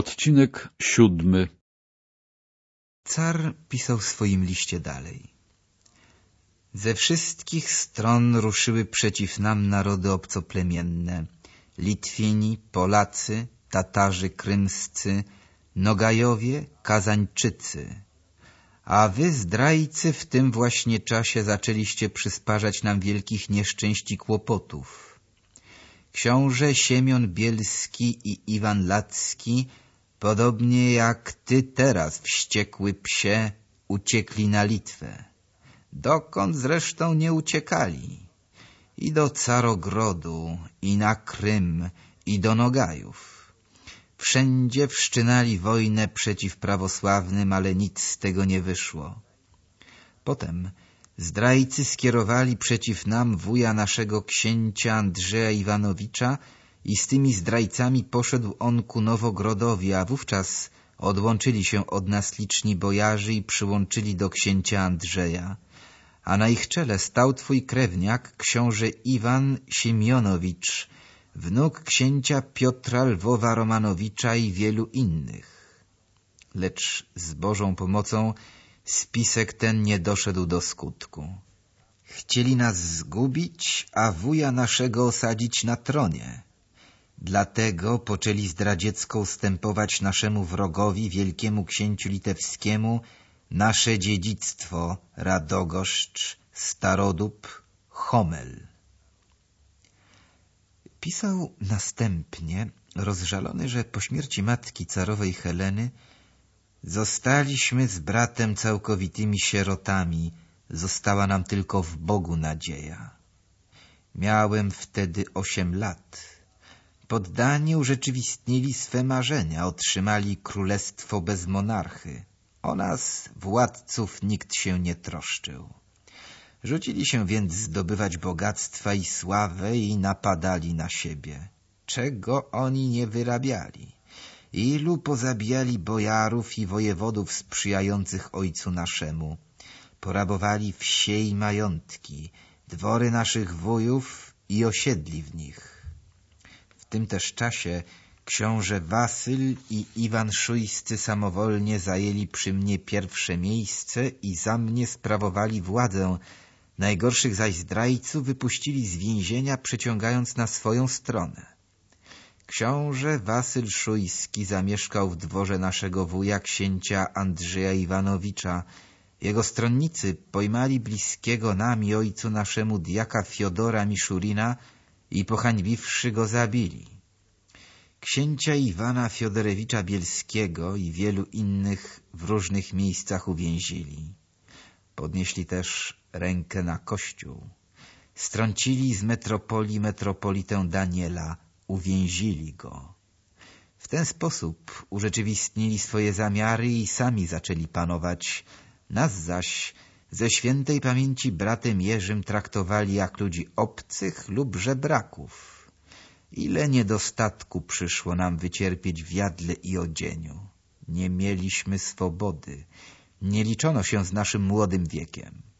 Odcinek siódmy Car pisał w swoim liście dalej. Ze wszystkich stron ruszyły przeciw nam narody obcoplemienne. Litwini, Polacy, Tatarzy krymscy, Nogajowie, Kazańczycy. A wy, zdrajcy, w tym właśnie czasie zaczęliście przysparzać nam wielkich nieszczęść i kłopotów. Książę Siemion Bielski i Iwan Lacki Podobnie jak ty teraz, wściekły psie, uciekli na Litwę. Dokąd zresztą nie uciekali? I do Carogrodu, i na Krym, i do Nogajów. Wszędzie wszczynali wojnę przeciw prawosławnym, ale nic z tego nie wyszło. Potem zdrajcy skierowali przeciw nam wuja naszego księcia Andrzeja Iwanowicza, i z tymi zdrajcami poszedł on ku Nowogrodowi, a wówczas odłączyli się od nas liczni bojarzy i przyłączyli do księcia Andrzeja. A na ich czele stał twój krewniak, książę Iwan Siemionowicz, wnuk księcia Piotra Lwowa Romanowicza i wielu innych. Lecz z Bożą pomocą spisek ten nie doszedł do skutku. Chcieli nas zgubić, a wuja naszego osadzić na tronie. Dlatego poczęli zdradziecko ustępować naszemu wrogowi, wielkiemu księciu litewskiemu, nasze dziedzictwo Radogoszcz, Starodub, Homel. Pisał następnie, rozżalony, że po śmierci matki carowej Heleny zostaliśmy z bratem całkowitymi sierotami, została nam tylko w Bogu nadzieja. Miałem wtedy osiem lat Poddani urzeczywistnili swe marzenia, otrzymali królestwo bez monarchy. O nas, władców, nikt się nie troszczył. Rzucili się więc zdobywać bogactwa i sławę i napadali na siebie. Czego oni nie wyrabiali? Ilu pozabijali bojarów i wojewodów sprzyjających ojcu naszemu? Porabowali wsie i majątki, dwory naszych wujów i osiedli w nich tym też czasie książę Wasyl i Iwan Szujscy samowolnie zajęli przy mnie pierwsze miejsce i za mnie sprawowali władzę. Najgorszych zaś zdrajców wypuścili z więzienia, przyciągając na swoją stronę. Książę Wasyl Szujski zamieszkał w dworze naszego wuja księcia Andrzeja Iwanowicza. Jego stronnicy pojmali bliskiego nami ojcu naszemu diaka Fiodora Miszurina i pohańbiwszy go zabili. Księcia Iwana Fiodorewicza Bielskiego i wielu innych w różnych miejscach uwięzili. Podnieśli też rękę na kościół. Strącili z metropolii metropolitę Daniela, uwięzili go. W ten sposób urzeczywistnili swoje zamiary i sami zaczęli panować. Nas zaś ze świętej pamięci bratem Jerzym traktowali jak ludzi obcych lub żebraków. Ile niedostatku przyszło nam wycierpieć w jadle i odzieniu. Nie mieliśmy swobody. Nie liczono się z naszym młodym wiekiem.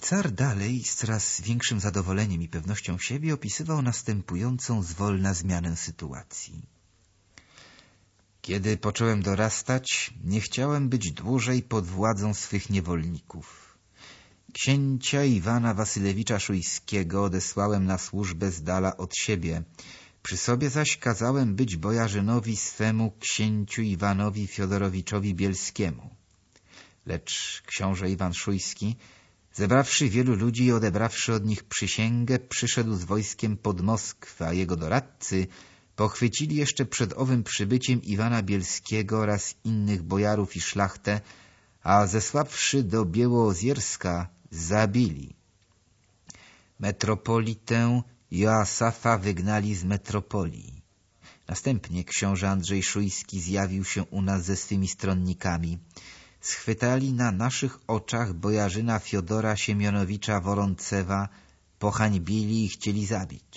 Car dalej z coraz większym zadowoleniem i pewnością siebie opisywał następującą zwolna zmianę sytuacji. Kiedy począłem dorastać, nie chciałem być dłużej pod władzą swych niewolników. Księcia Iwana Wasylewicza Szujskiego odesłałem na służbę z dala od siebie. Przy sobie zaś kazałem być bojarzynowi swemu księciu Iwanowi Fiodorowiczowi Bielskiemu. Lecz książę Iwan Szujski, zebrawszy wielu ludzi i odebrawszy od nich przysięgę, przyszedł z wojskiem pod Moskwę, a jego doradcy pochwycili jeszcze przed owym przybyciem Iwana Bielskiego oraz innych bojarów i szlachtę, a zesławszy do Białoozierska zabili. Metropolitę Joasafa wygnali z metropolii. Następnie książę Andrzej Szujski zjawił się u nas ze swymi stronnikami. Schwytali na naszych oczach bojarzyna Fiodora Siemionowicza Woroncewa, pohańbili i chcieli zabić.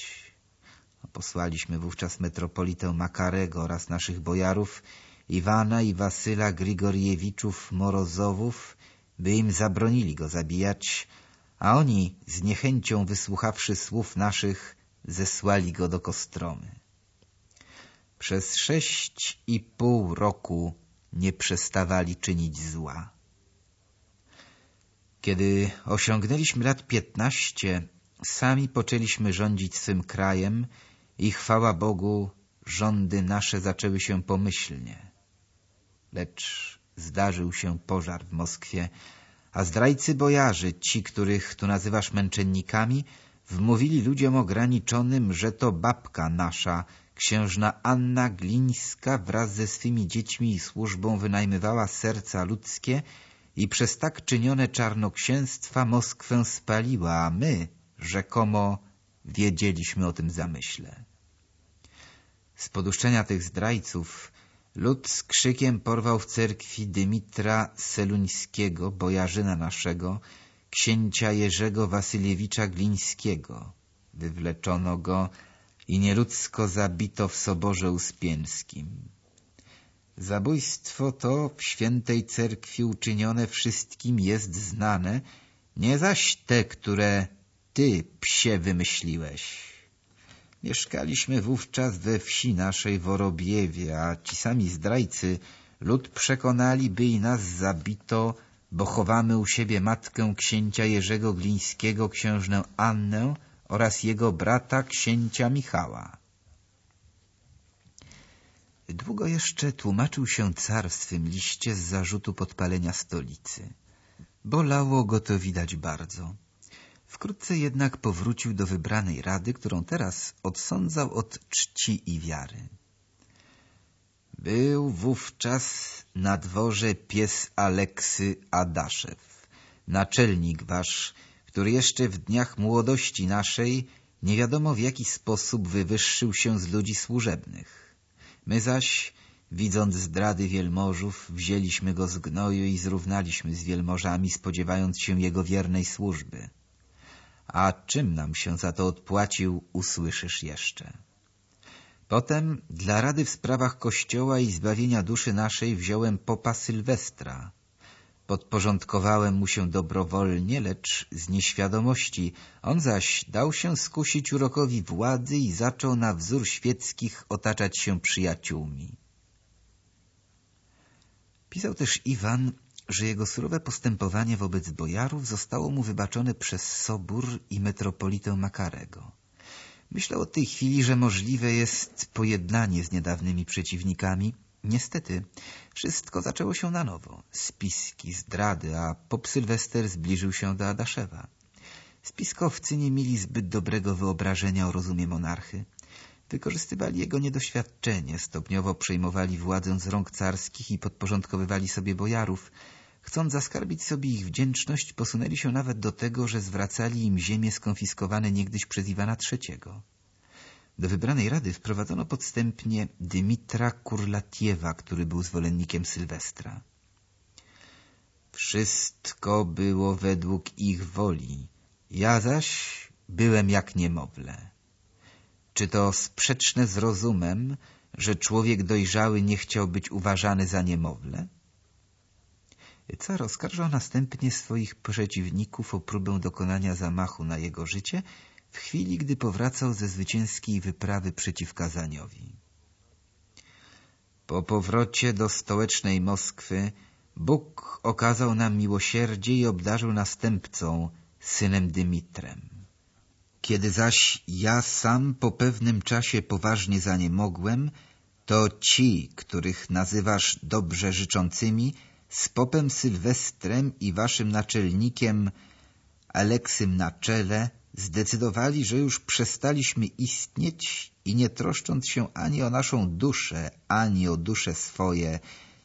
Posłaliśmy wówczas metropolitę Makarego oraz naszych bojarów Iwana i Wasyla Grigoriewiczów Morozowów, by im zabronili go zabijać, a oni, z niechęcią wysłuchawszy słów naszych, zesłali go do Kostromy. przez sześć i pół roku nie przestawali czynić zła. Kiedy osiągnęliśmy lat piętnaście, sami poczęliśmy rządzić swym krajem i chwała Bogu, rządy nasze zaczęły się pomyślnie. Lecz zdarzył się pożar w Moskwie, a zdrajcy bojarzy, ci, których tu nazywasz męczennikami, wmówili ludziom ograniczonym, że to babka nasza, księżna Anna Glińska wraz ze swymi dziećmi i służbą wynajmywała serca ludzkie i przez tak czynione czarnoksięstwa Moskwę spaliła, a my, rzekomo, wiedzieliśmy o tym zamyśle. Z poduszczenia tych zdrajców lud z krzykiem porwał w cerkwi Dymitra Seluńskiego, bojarzyna naszego, księcia Jerzego Wasyliewicza Glińskiego. Wywleczono go i nieludzko zabito w Soborze Uspieńskim. Zabójstwo to w świętej cerkwi uczynione wszystkim jest znane, nie zaś te, które ty, psie, wymyśliłeś. Mieszkaliśmy wówczas we wsi naszej Worobiewie, a ci sami zdrajcy lud przekonali, by i nas zabito, bo chowamy u siebie matkę księcia Jerzego Glińskiego, księżnę Annę oraz jego brata księcia Michała. Długo jeszcze tłumaczył się car w swym liście z zarzutu podpalenia stolicy. Bolało go to widać bardzo. Wkrótce jednak powrócił do wybranej rady, którą teraz odsądzał od czci i wiary. Był wówczas na dworze pies Aleksy Adaszew, naczelnik wasz, który jeszcze w dniach młodości naszej nie wiadomo w jaki sposób wywyższył się z ludzi służebnych. My zaś, widząc zdrady wielmożów, wzięliśmy go z gnoju i zrównaliśmy z wielmożami, spodziewając się jego wiernej służby. A czym nam się za to odpłacił, usłyszysz jeszcze. Potem dla rady w sprawach Kościoła i zbawienia duszy naszej wziąłem popa Sylwestra. Podporządkowałem mu się dobrowolnie, lecz z nieświadomości. On zaś dał się skusić urokowi władzy i zaczął na wzór świeckich otaczać się przyjaciółmi. Pisał też Iwan, że jego surowe postępowanie wobec bojarów zostało mu wybaczone przez Sobór i metropolitę Makarego. Myślał od tej chwili, że możliwe jest pojednanie z niedawnymi przeciwnikami. Niestety, wszystko zaczęło się na nowo. Spiski, zdrady, a pop Sylwester zbliżył się do Adaszewa. Spiskowcy nie mieli zbyt dobrego wyobrażenia o rozumie monarchy. Wykorzystywali jego niedoświadczenie, stopniowo przejmowali władzę z rąk carskich i podporządkowywali sobie bojarów. Chcąc zaskarbić sobie ich wdzięczność, posunęli się nawet do tego, że zwracali im ziemię skonfiskowane niegdyś przez Iwana III. Do wybranej rady wprowadzono podstępnie Dymitra Kurlatiewa, który był zwolennikiem Sylwestra. Wszystko było według ich woli, ja zaś byłem jak niemowlę. Czy to sprzeczne z rozumem, że człowiek dojrzały nie chciał być uważany za niemowlę? Car oskarżał następnie swoich przeciwników o próbę dokonania zamachu na jego życie w chwili, gdy powracał ze zwycięskiej wyprawy przeciw Kazaniowi. Po powrocie do stołecznej Moskwy Bóg okazał nam miłosierdzie i obdarzył następcą, synem Dymitrem. Kiedy zaś ja sam po pewnym czasie poważnie za nie mogłem, to ci, których nazywasz dobrze życzącymi, z popem Sylwestrem i waszym naczelnikiem Aleksym na czele zdecydowali, że już przestaliśmy istnieć i nie troszcząc się ani o naszą duszę, ani o dusze swoje,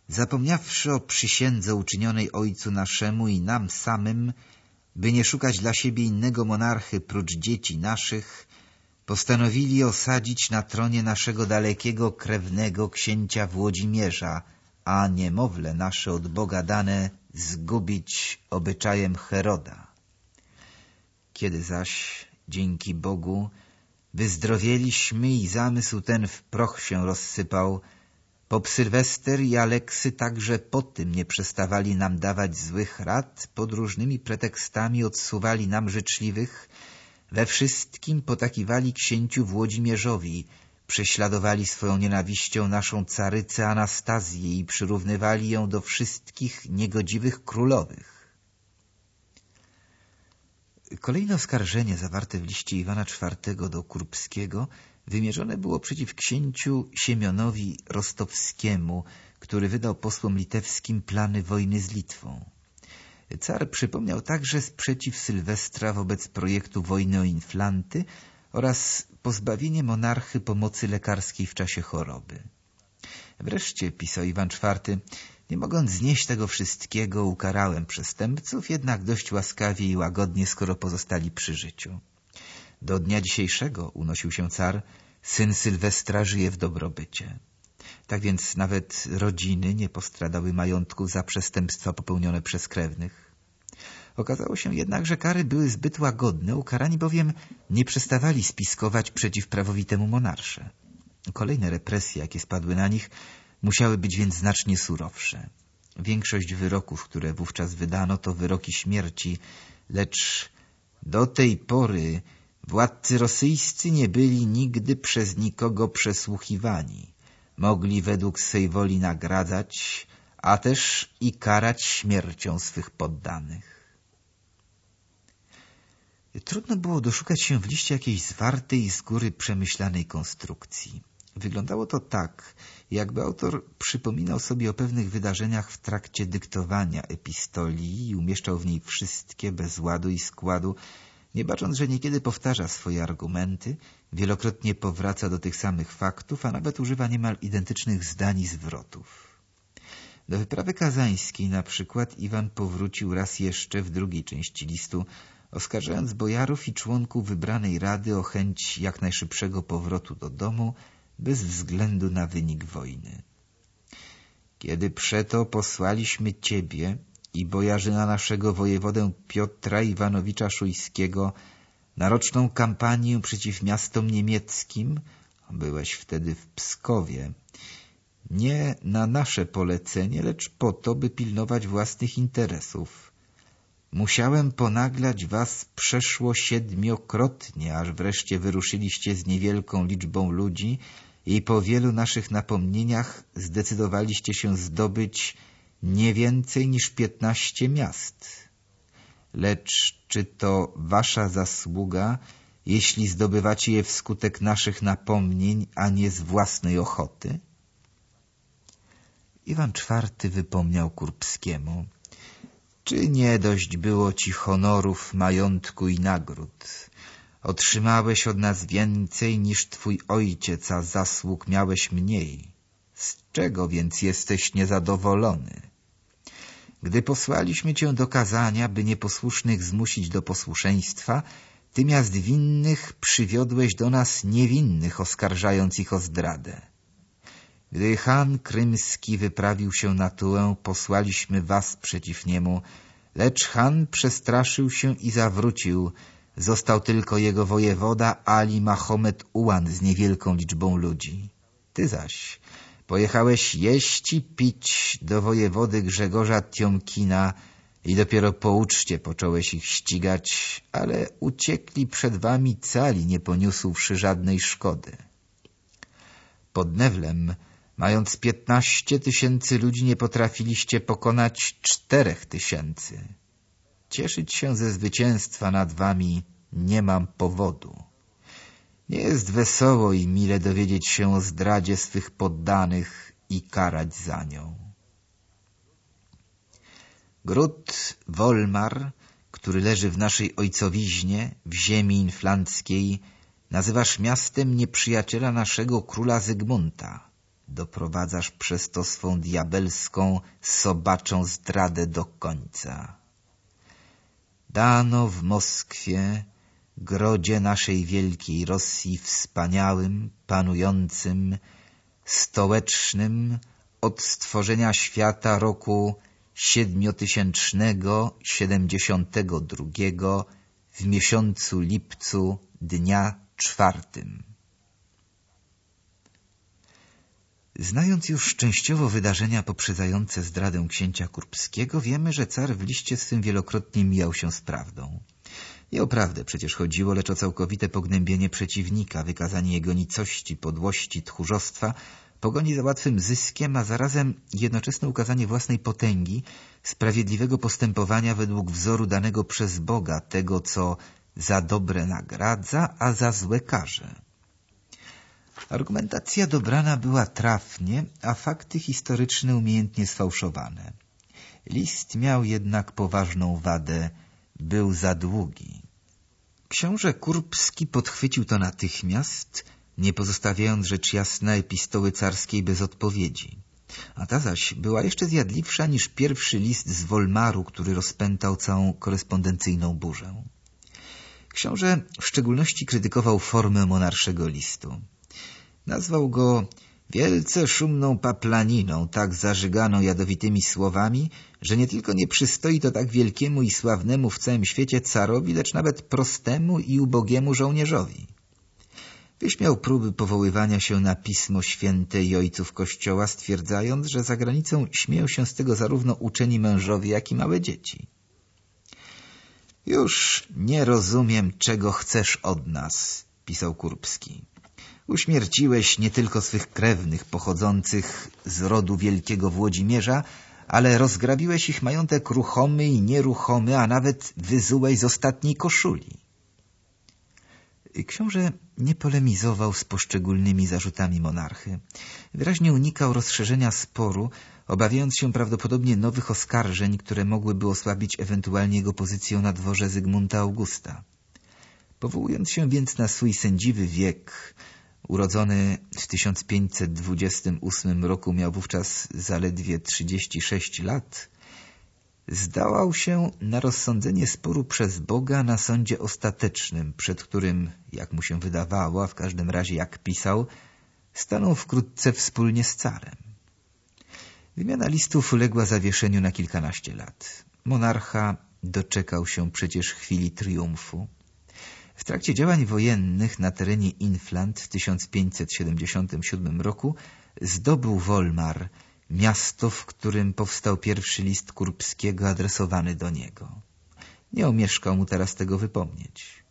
zapomniawszy o przysiędze uczynionej Ojcu naszemu i nam samym, by nie szukać dla siebie innego monarchy prócz dzieci naszych, postanowili osadzić na tronie naszego dalekiego krewnego księcia Włodzimierza, a niemowlę nasze od Boga dane zgubić obyczajem Heroda. Kiedy zaś, dzięki Bogu, wyzdrowieliśmy i zamysł ten w proch się rozsypał, Pop Sylwester i Aleksy także po tym nie przestawali nam dawać złych rad, pod różnymi pretekstami odsuwali nam życzliwych, we wszystkim potakiwali księciu Włodzimierzowi, prześladowali swoją nienawiścią naszą carycę Anastazję i przyrównywali ją do wszystkich niegodziwych królowych. Kolejne oskarżenie zawarte w liście Iwana IV do Kurbskiego wymierzone było przeciw księciu Siemionowi Rostowskiemu, który wydał posłom litewskim plany wojny z Litwą. Car przypomniał także sprzeciw Sylwestra wobec projektu wojny o inflanty oraz pozbawienie monarchy pomocy lekarskiej w czasie choroby. Wreszcie, pisał Iwan IV, nie mogąc znieść tego wszystkiego, ukarałem przestępców, jednak dość łaskawie i łagodnie, skoro pozostali przy życiu. Do dnia dzisiejszego, unosił się car, syn Sylwestra żyje w dobrobycie. Tak więc nawet rodziny nie postradały majątków za przestępstwa popełnione przez krewnych. Okazało się jednak, że kary były zbyt łagodne, ukarani bowiem nie przestawali spiskować przeciw prawowitemu monarsze. Kolejne represje, jakie spadły na nich, musiały być więc znacznie surowsze. Większość wyroków, które wówczas wydano, to wyroki śmierci, lecz do tej pory władcy rosyjscy nie byli nigdy przez nikogo przesłuchiwani. Mogli według swej woli nagradzać, a też i karać śmiercią swych poddanych. Trudno było doszukać się w liście jakiejś zwartej z góry przemyślanej konstrukcji. Wyglądało to tak, jakby autor przypominał sobie o pewnych wydarzeniach w trakcie dyktowania epistolii i umieszczał w niej wszystkie bez ładu i składu, nie bacząc, że niekiedy powtarza swoje argumenty, wielokrotnie powraca do tych samych faktów, a nawet używa niemal identycznych zdań i zwrotów. Do wyprawy kazańskiej na przykład Iwan powrócił raz jeszcze w drugiej części listu, oskarżając bojarów i członków wybranej rady o chęć jak najszybszego powrotu do domu bez względu na wynik wojny. Kiedy przeto posłaliśmy Ciebie i bojarzyna naszego wojewodę Piotra Iwanowicza Szujskiego na roczną kampanię przeciw miastom niemieckim, byłeś wtedy w Pskowie, nie na nasze polecenie, lecz po to, by pilnować własnych interesów. Musiałem ponaglać was przeszło siedmiokrotnie, aż wreszcie wyruszyliście z niewielką liczbą ludzi i po wielu naszych napomnieniach zdecydowaliście się zdobyć nie więcej niż piętnaście miast. Lecz czy to wasza zasługa, jeśli zdobywacie je wskutek naszych napomnień, a nie z własnej ochoty? Iwan IV wypomniał Kurbskiemu. Czy nie dość było ci honorów, majątku i nagród? Otrzymałeś od nas więcej niż twój ojciec, a zasług miałeś mniej. Z czego więc jesteś niezadowolony? Gdy posłaliśmy cię do kazania, by nieposłusznych zmusić do posłuszeństwa, ty miast winnych przywiodłeś do nas niewinnych, oskarżając ich o zdradę. Gdy Han Krymski wyprawił się na Tułę, posłaliśmy was przeciw niemu, lecz Han przestraszył się i zawrócił. Został tylko jego wojewoda Ali Mahomet Ułan z niewielką liczbą ludzi. Ty zaś pojechałeś jeść i pić do wojewody Grzegorza Tiomkina i dopiero po uczcie począłeś ich ścigać, ale uciekli przed wami cali, nie poniósłszy żadnej szkody. Pod Newlem Mając piętnaście tysięcy ludzi nie potrafiliście pokonać czterech tysięcy. Cieszyć się ze zwycięstwa nad wami nie mam powodu. Nie jest wesoło i mile dowiedzieć się o zdradzie swych poddanych i karać za nią. Gród Wolmar, który leży w naszej ojcowiźnie, w ziemi inflanckiej, nazywasz miastem nieprzyjaciela naszego króla Zygmunta doprowadzasz przez to swą diabelską, sobaczą zdradę do końca. Dano w Moskwie, grodzie naszej wielkiej Rosji wspaniałym, panującym, stołecznym od stworzenia świata roku siedmiotysięcznego, siedemdziesiątego drugiego w miesiącu lipcu dnia czwartym. Znając już częściowo wydarzenia poprzedzające zdradę księcia Kurbskiego, wiemy, że car w liście swym wielokrotnie mijał się z prawdą. Nie o prawdę przecież chodziło, lecz o całkowite pognębienie przeciwnika, wykazanie jego nicości, podłości, tchórzostwa, pogoni za łatwym zyskiem, a zarazem jednoczesne ukazanie własnej potęgi, sprawiedliwego postępowania według wzoru danego przez Boga, tego, co za dobre nagradza, a za złe karze. Argumentacja dobrana była trafnie, a fakty historyczne umiejętnie sfałszowane. List miał jednak poważną wadę, był za długi. Książę Kurbski podchwycił to natychmiast, nie pozostawiając rzecz jasna epistoły carskiej bez odpowiedzi. A ta zaś była jeszcze zjadliwsza niż pierwszy list z Wolmaru, który rozpętał całą korespondencyjną burzę. Książę w szczególności krytykował formę monarszego listu. Nazwał go wielce szumną paplaniną, tak zażyganą jadowitymi słowami, że nie tylko nie przystoi to tak wielkiemu i sławnemu w całym świecie carowi, lecz nawet prostemu i ubogiemu żołnierzowi. Wyśmiał próby powoływania się na Pismo Święte i ojców Kościoła, stwierdzając, że za granicą śmieją się z tego zarówno uczeni mężowie, jak i małe dzieci. Już nie rozumiem, czego chcesz od nas, pisał Kurbski. Uśmierciłeś nie tylko swych krewnych pochodzących z rodu wielkiego Włodzimierza, ale rozgrabiłeś ich majątek ruchomy i nieruchomy, a nawet wyzułeś z ostatniej koszuli. Książę nie polemizował z poszczególnymi zarzutami monarchy. Wyraźnie unikał rozszerzenia sporu, obawiając się prawdopodobnie nowych oskarżeń, które mogłyby osłabić ewentualnie jego pozycję na dworze Zygmunta Augusta. Powołując się więc na swój sędziwy wiek, urodzony w 1528 roku miał wówczas zaledwie 36 lat, zdawał się na rozsądzenie sporu przez Boga na sądzie ostatecznym, przed którym, jak mu się wydawało, a w każdym razie jak pisał, stanął wkrótce wspólnie z carem. Wymiana listów uległa zawieszeniu na kilkanaście lat. Monarcha doczekał się przecież chwili triumfu. W trakcie działań wojennych na terenie Infland w 1577 roku zdobył Wolmar, miasto, w którym powstał pierwszy list Kurbskiego adresowany do niego. Nie omieszkał mu teraz tego wypomnieć.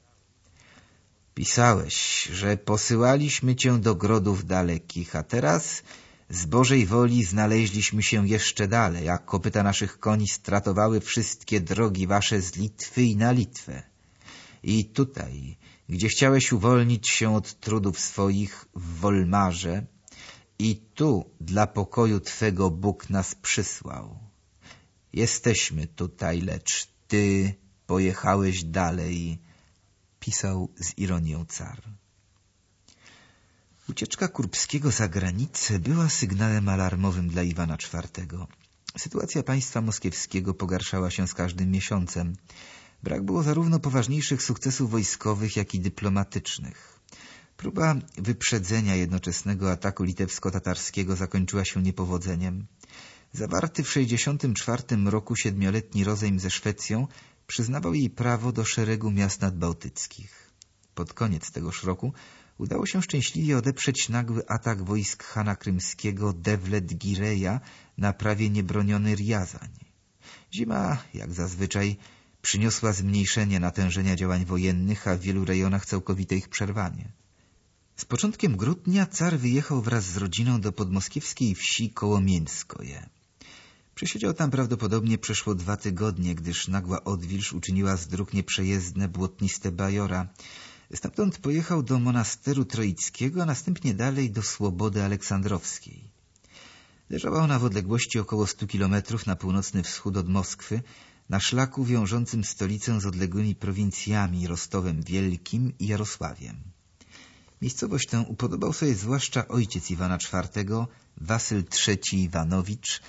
Pisałeś, że posyłaliśmy cię do grodów dalekich, a teraz z Bożej woli znaleźliśmy się jeszcze dalej, a kopyta naszych koni stratowały wszystkie drogi wasze z Litwy i na Litwę. I tutaj, gdzie chciałeś uwolnić się od trudów swoich w Wolmarze, i tu dla pokoju Twego Bóg nas przysłał. Jesteśmy tutaj, lecz Ty pojechałeś dalej, pisał z ironią car. Ucieczka Kurbskiego za granicę była sygnałem alarmowym dla Iwana IV. Sytuacja państwa moskiewskiego pogarszała się z każdym miesiącem. Brak było zarówno poważniejszych sukcesów wojskowych, jak i dyplomatycznych. Próba wyprzedzenia jednoczesnego ataku litewsko-tatarskiego zakończyła się niepowodzeniem. Zawarty w 1964 roku siedmioletni rozejm ze Szwecją przyznawał jej prawo do szeregu miast nadbałtyckich. Pod koniec tegoż roku udało się szczęśliwie odeprzeć nagły atak wojsk Hana Krymskiego Devlet Gireja na prawie niebroniony Riazań. Zima, jak zazwyczaj, przyniosła zmniejszenie natężenia działań wojennych, a w wielu rejonach całkowite ich przerwanie. Z początkiem grudnia car wyjechał wraz z rodziną do podmoskiewskiej wsi Kołomińskoje. Przesiedział tam prawdopodobnie przeszło dwa tygodnie, gdyż nagła odwilż uczyniła z dróg nieprzejezdne błotniste bajora. Stamtąd pojechał do monasteru troickiego, a następnie dalej do Słobody Aleksandrowskiej. Leżała ona w odległości około stu kilometrów na północny wschód od Moskwy, na szlaku wiążącym stolicę z odległymi prowincjami Rostowem Wielkim i Jarosławiem. Miejscowość tę upodobał sobie zwłaszcza ojciec Iwana IV, Wasyl III Iwanowicz,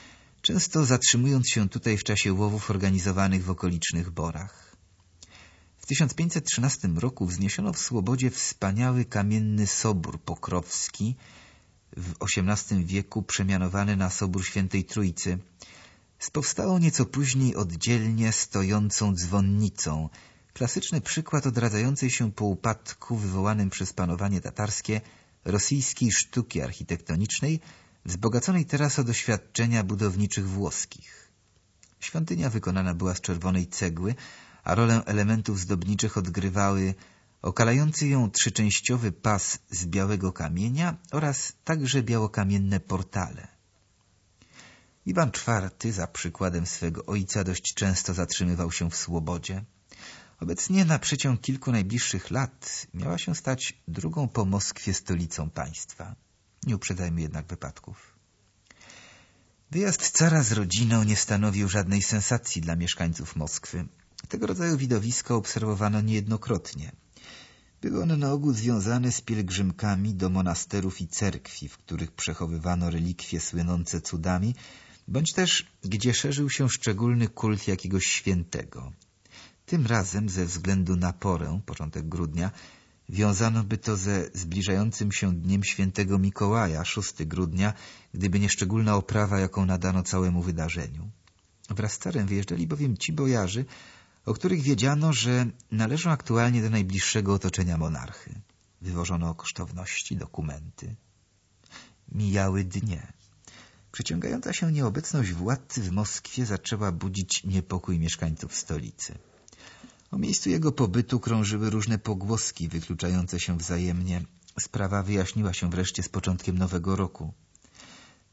często zatrzymując się tutaj w czasie łowów organizowanych w okolicznych borach. W 1513 roku wzniesiono w Słobodzie wspaniały kamienny sobór pokrowski, w XVIII wieku przemianowany na Sobór Świętej Trójcy, z powstałą nieco później oddzielnie stojącą dzwonnicą, Klasyczny przykład odradzającej się po upadku wywołanym przez panowanie tatarskie rosyjskiej sztuki architektonicznej, wzbogaconej teraz o doświadczenia budowniczych włoskich. Świątynia wykonana była z czerwonej cegły, a rolę elementów zdobniczych odgrywały okalający ją trzyczęściowy pas z białego kamienia oraz także białokamienne portale. Iwan IV za przykładem swego ojca dość często zatrzymywał się w Słobodzie. Obecnie na przeciąg kilku najbliższych lat miała się stać drugą po Moskwie stolicą państwa. Nie uprzedzajmy jednak wypadków. Wyjazd cara z rodziną nie stanowił żadnej sensacji dla mieszkańców Moskwy. Tego rodzaju widowisko obserwowano niejednokrotnie. Były one na ogół związane z pielgrzymkami do monasterów i cerkwi, w których przechowywano relikwie słynące cudami, bądź też gdzie szerzył się szczególny kult jakiegoś świętego. Tym razem, ze względu na porę, początek grudnia, wiązano by to ze zbliżającym się dniem świętego Mikołaja, 6 grudnia, gdyby nie szczególna oprawa, jaką nadano całemu wydarzeniu. Wraz z carem wyjeżdżali bowiem ci bojarzy, o których wiedziano, że należą aktualnie do najbliższego otoczenia monarchy. Wywożono kosztowności, dokumenty. Mijały dnie. Przeciągająca się nieobecność władcy w Moskwie zaczęła budzić niepokój mieszkańców stolicy. O miejscu jego pobytu krążyły różne pogłoski wykluczające się wzajemnie. Sprawa wyjaśniła się wreszcie z początkiem nowego roku.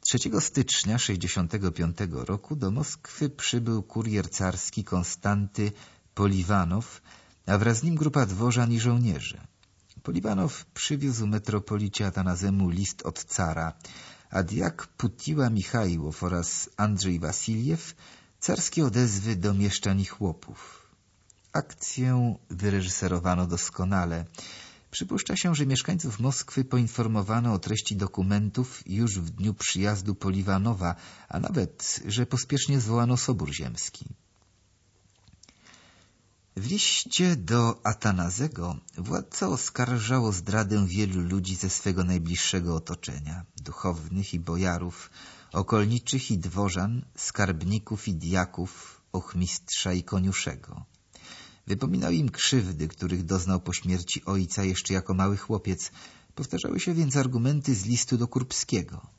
3 stycznia 65 roku do Moskwy przybył kurier carski Konstanty Poliwanow, a wraz z nim grupa dworzan i żołnierzy. Poliwanow przywiózł metropolicie Atanazemu list od cara, a diak Putiła Michajłow oraz Andrzej Wasiliew carskie odezwy do mieszczan chłopów. Akcję wyreżyserowano doskonale. Przypuszcza się, że mieszkańców Moskwy poinformowano o treści dokumentów już w dniu przyjazdu Poliwanowa, a nawet, że pospiesznie zwołano Sobór Ziemski. W liście do Atanazego władca oskarżał o zdradę wielu ludzi ze swego najbliższego otoczenia, duchownych i bojarów, okolniczych i dworzan, skarbników i diaków, ochmistrza i koniuszego. Wypominał im krzywdy, których doznał po śmierci ojca jeszcze jako mały chłopiec. Powtarzały się więc argumenty z listu do Kurbskiego.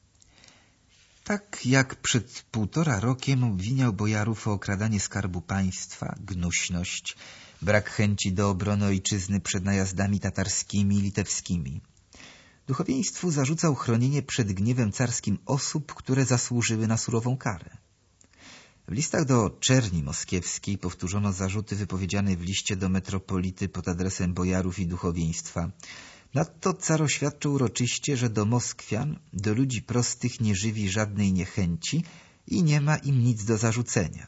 Tak jak przed półtora rokiem obwiniał bojarów o okradanie skarbu państwa, gnuśność, brak chęci do obrony ojczyzny przed najazdami tatarskimi i litewskimi. Duchowieństwu zarzucał chronienie przed gniewem carskim osób, które zasłużyły na surową karę. W listach do Czerni Moskiewskiej powtórzono zarzuty wypowiedziane w liście do metropolity pod adresem bojarów i duchowieństwa. Nadto car oświadczył uroczyście, że do Moskwian, do ludzi prostych nie żywi żadnej niechęci i nie ma im nic do zarzucenia.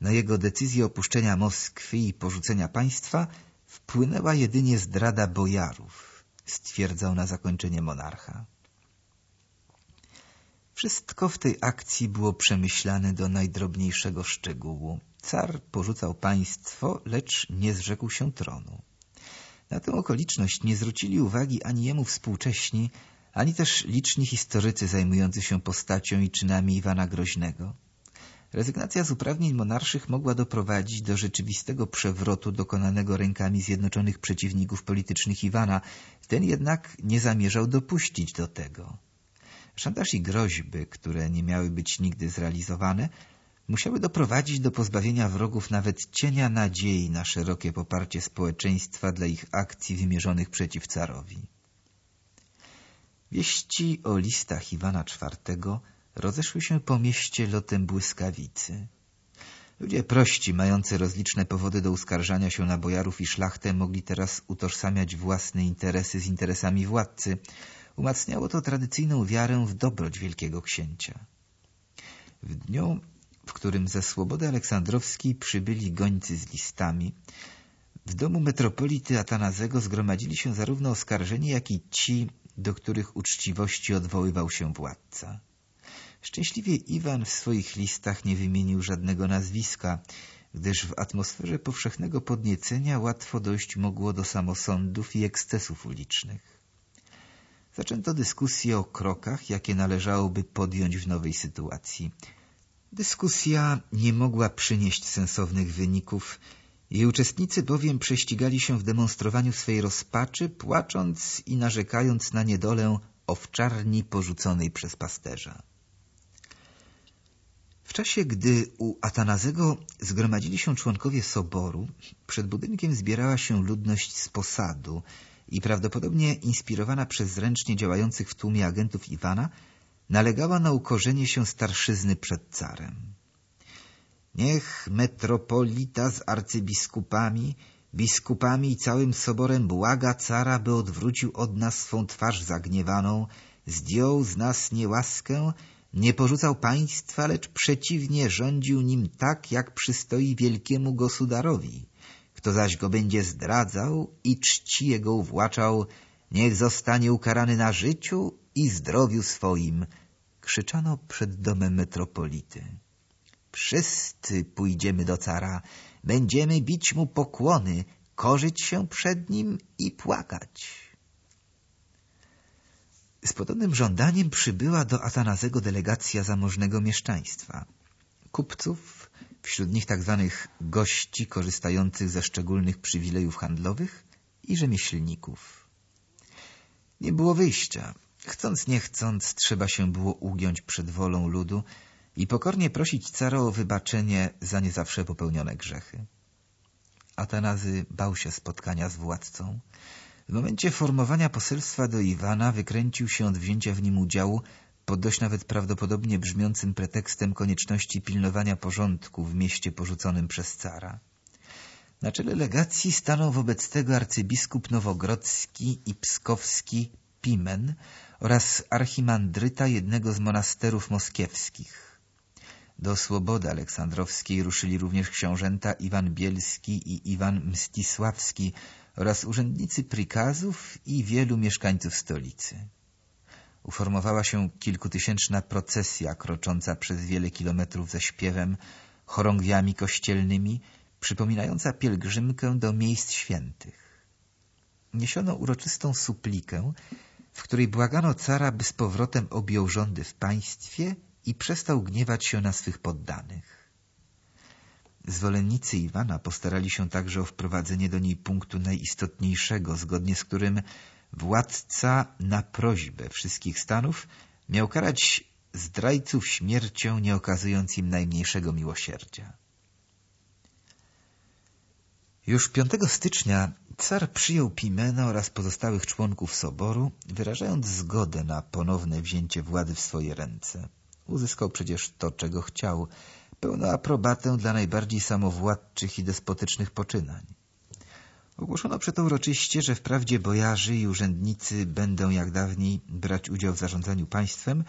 Na jego decyzję opuszczenia Moskwy i porzucenia państwa wpłynęła jedynie zdrada bojarów, stwierdzał na zakończenie monarcha. Wszystko w tej akcji było przemyślane do najdrobniejszego szczegółu. Car porzucał państwo, lecz nie zrzekł się tronu. Na tę okoliczność nie zwrócili uwagi ani jemu współcześni, ani też liczni historycy zajmujący się postacią i czynami Iwana Groźnego. Rezygnacja z uprawnień monarszych mogła doprowadzić do rzeczywistego przewrotu dokonanego rękami zjednoczonych przeciwników politycznych Iwana. Ten jednak nie zamierzał dopuścić do tego. Szantaż i groźby, które nie miały być nigdy zrealizowane, musiały doprowadzić do pozbawienia wrogów nawet cienia nadziei na szerokie poparcie społeczeństwa dla ich akcji wymierzonych przeciw carowi. Wieści o listach Iwana IV rozeszły się po mieście lotem błyskawicy. Ludzie prości, mający rozliczne powody do uskarżania się na bojarów i szlachtę, mogli teraz utożsamiać własne interesy z interesami władcy, Umacniało to tradycyjną wiarę w dobroć wielkiego księcia. W dniu, w którym ze Swobody Aleksandrowskiej przybyli gońcy z listami, w domu metropolity Atanazego zgromadzili się zarówno oskarżeni, jak i ci, do których uczciwości odwoływał się władca. Szczęśliwie Iwan w swoich listach nie wymienił żadnego nazwiska, gdyż w atmosferze powszechnego podniecenia łatwo dojść mogło do samosądów i ekscesów ulicznych. Zaczęto dyskusję o krokach, jakie należałoby podjąć w nowej sytuacji. Dyskusja nie mogła przynieść sensownych wyników. Jej uczestnicy bowiem prześcigali się w demonstrowaniu swej rozpaczy, płacząc i narzekając na niedolę owczarni porzuconej przez pasterza. W czasie, gdy u Atanazego zgromadzili się członkowie soboru, przed budynkiem zbierała się ludność z posadu i prawdopodobnie inspirowana przez zręcznie działających w tłumie agentów Iwana, nalegała na ukorzenie się starszyzny przed carem. Niech metropolita z arcybiskupami, biskupami i całym soborem błaga cara, by odwrócił od nas swą twarz zagniewaną, zdjął z nas niełaskę, nie porzucał państwa, lecz przeciwnie rządził nim tak, jak przystoi wielkiemu gosudarowi. Kto zaś go będzie zdradzał i czci jego uwłaczał, niech zostanie ukarany na życiu i zdrowiu swoim. Krzyczano przed domem metropolity. Wszyscy pójdziemy do cara, będziemy bić mu pokłony, korzyć się przed nim i płakać. Z podobnym żądaniem przybyła do Atanazego delegacja zamożnego mieszczaństwa. Kupców, wśród nich tak zwanych gości korzystających ze szczególnych przywilejów handlowych i rzemieślników. Nie było wyjścia. Chcąc nie chcąc, trzeba się było ugiąć przed wolą ludu i pokornie prosić cara o wybaczenie za nie zawsze popełnione grzechy. Atanazy bał się spotkania z władcą. W momencie formowania poselstwa do Iwana wykręcił się od wzięcia w nim udziału pod dość nawet prawdopodobnie brzmiącym pretekstem konieczności pilnowania porządku w mieście porzuconym przez cara. Na czele legacji stanął wobec tego arcybiskup nowogrodzki i pskowski Pimen oraz archimandryta jednego z monasterów moskiewskich. Do Swobody Aleksandrowskiej ruszyli również książęta Iwan Bielski i Iwan Mstisławski oraz urzędnicy prikazów i wielu mieszkańców stolicy. Uformowała się kilkutysięczna procesja krocząca przez wiele kilometrów ze śpiewem, chorągwiami kościelnymi, przypominająca pielgrzymkę do miejsc świętych. Niesiono uroczystą suplikę, w której błagano cara, by z powrotem objął rządy w państwie i przestał gniewać się na swych poddanych. Zwolennicy Iwana postarali się także o wprowadzenie do niej punktu najistotniejszego, zgodnie z którym władca na prośbę wszystkich stanów miał karać zdrajców śmiercią, nie okazując im najmniejszego miłosierdzia. Już 5 stycznia car przyjął Pimena oraz pozostałych członków soboru, wyrażając zgodę na ponowne wzięcie władzy w swoje ręce. Uzyskał przecież to, czego chciał, pełną aprobatę dla najbardziej samowładczych i despotycznych poczynań. Ogłoszono przeto uroczyście, że wprawdzie bojarzy i urzędnicy będą jak dawniej brać udział w zarządzaniu państwem,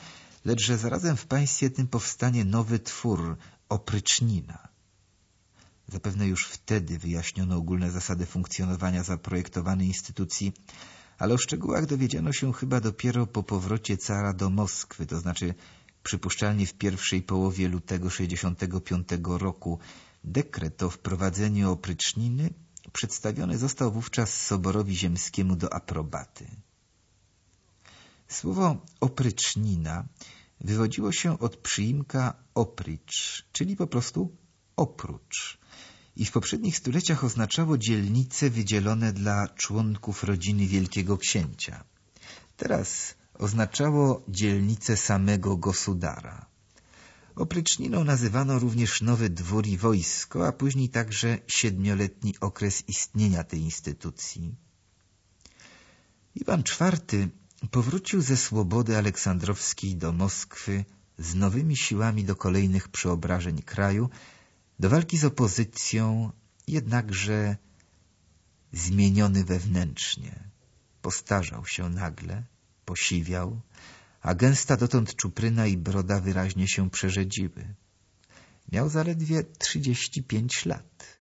lecz że zarazem w państwie tym powstanie nowy twór, oprycznina. Zapewne już wtedy wyjaśniono ogólne zasady funkcjonowania zaprojektowanej instytucji, ale o szczegółach dowiedziano się chyba dopiero po powrocie cara do Moskwy, to znaczy przypuszczalnie w pierwszej połowie lutego 65 roku. Dekret o wprowadzeniu opryczniny przedstawiony został wówczas Soborowi Ziemskiemu do aprobaty. Słowo oprycznina wywodziło się od przyimka oprycz, czyli po prostu oprócz i w poprzednich stuleciach oznaczało dzielnice wydzielone dla członków rodziny Wielkiego Księcia. Teraz oznaczało dzielnicę samego Gosudara. Opryczniną nazywano również nowy dwór i wojsko, a później także siedmioletni okres istnienia tej instytucji. Iwan IV powrócił ze Swobody Aleksandrowskiej do Moskwy z nowymi siłami do kolejnych przeobrażeń kraju, do walki z opozycją, jednakże zmieniony wewnętrznie. Postarzał się nagle, posiwiał, a gęsta dotąd czupryna i broda wyraźnie się przerzedziły. Miał zaledwie trzydzieści pięć lat.